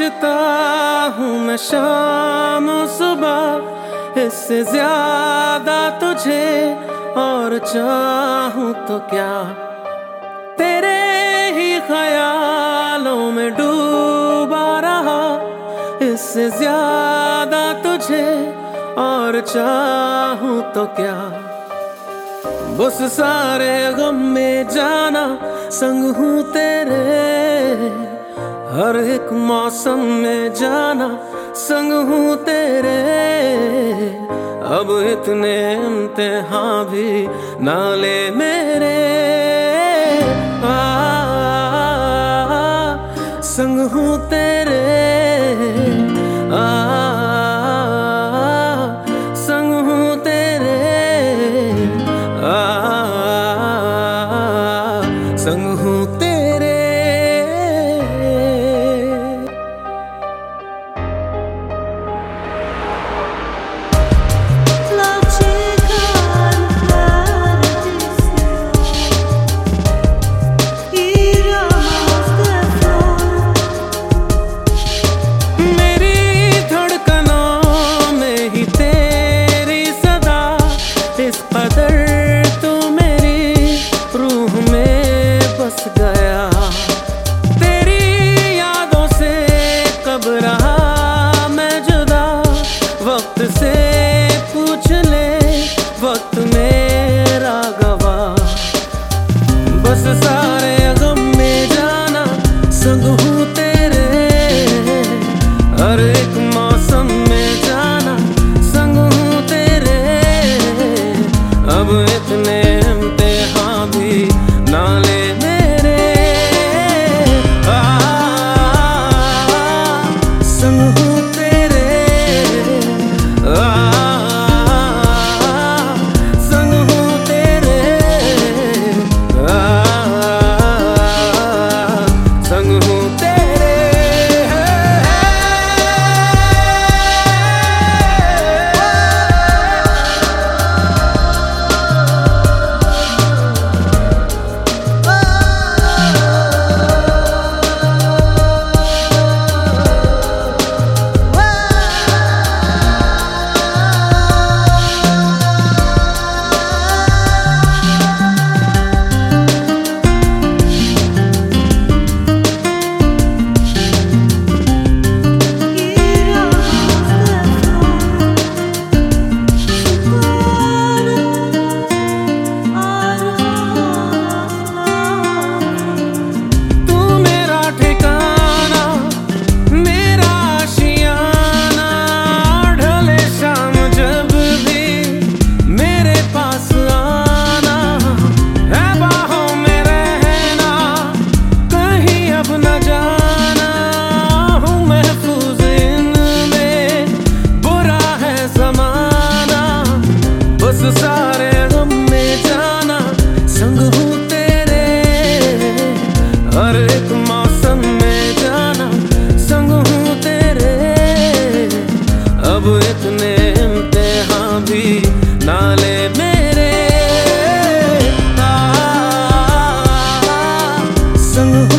सोचता हूँ मैं शाम सुबह, इससे ज़्यादा तुझे और चाहूँ तो क्या? तेरे ही ख्यालों में डूबा रहा, इससे ज़्यादा तुझे और चाहूँ तो क्या? बस सारे गम में जाना, संग हूँ तेरे। हर एक मौसम में जाना संग हूँ तेरे। अब इतने इम्तिहान भी ना ले मेरे। आ, संग हूँ तेरे। आ संग हूँ तेरे। हर एक अब इतने इम्तिहान भी नाले मेरे। संग